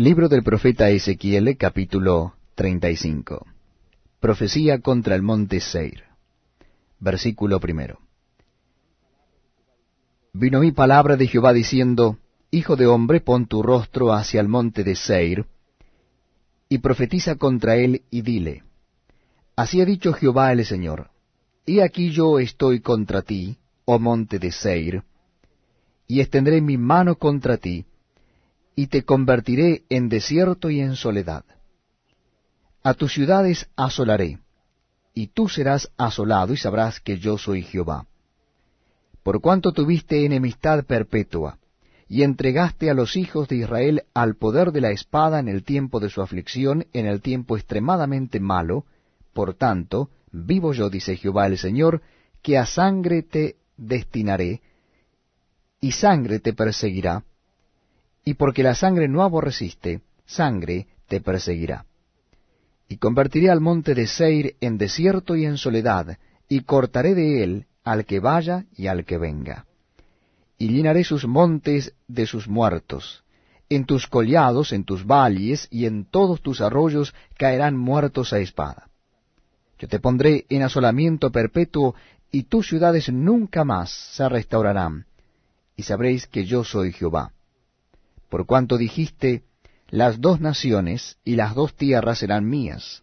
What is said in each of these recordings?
Libro del profeta Ezequiel, capítulo 35. Profecía contra el monte Seir. Versículo primero. Vino mi palabra de Jehová diciendo, Hijo de hombre, pon tu rostro hacia el monte de Seir, y profetiza contra él, y dile, Así ha dicho Jehová el Señor, Y aquí yo estoy contra ti, oh monte de Seir, y extendré mi mano contra ti, y te convertiré en desierto y en soledad. A tus ciudades asolaré, y tú serás asolado y sabrás que yo soy Jehová. Por cuanto tuviste enemistad perpetua, y entregaste a los hijos de Israel al poder de la espada en el tiempo de su aflicción, en el tiempo extremadamente malo, por tanto, vivo yo, dice Jehová el Señor, que a sangre te destinaré, y sangre te perseguirá, y porque la sangre no aborreciste, sangre te perseguirá. Y convertiré al monte de Seir en desierto y en soledad, y cortaré de él al que vaya y al que venga. Y llenaré sus montes de sus muertos, en tus collados, en tus valles y en todos tus arroyos caerán muertos a espada. Yo te pondré en asolamiento perpetuo, y tus ciudades nunca más se restaurarán, y sabréis que yo soy Jehová por cuanto dijiste, las dos naciones y las dos tierras serán mías,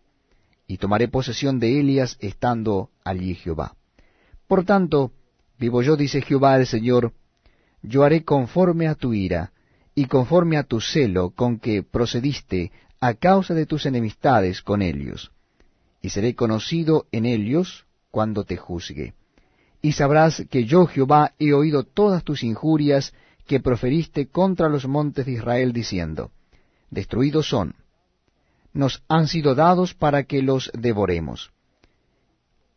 y tomaré posesión de Elias estando allí Jehová. Por tanto, vivo yo, dice Jehová el Señor, yo haré conforme a tu ira, y conforme a tu celo con que procediste a causa de tus enemistades con ellos, y seré conocido en ellos cuando te juzgue. Y sabrás que yo Jehová he oído todas tus injurias que proferiste contra los montes de Israel, diciendo, Destruidos son, nos han sido dados para que los devoremos.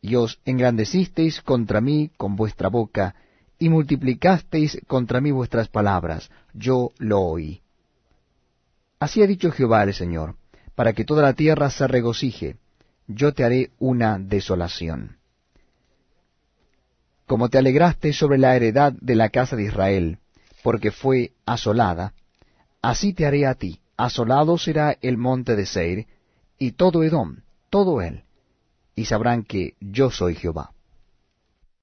Y os engrandecisteis contra mí con vuestra boca, y multiplicasteis contra mí vuestras palabras, yo lo oí. Así ha dicho Jehová el Señor, para que toda la tierra se regocije, yo te haré una desolación. Como te alegraste sobre la heredad de la casa de Israel, porque fue asolada, así te haré a ti, asolado será el monte de Seir, y todo Edom, todo él, y sabrán que yo soy Jehová.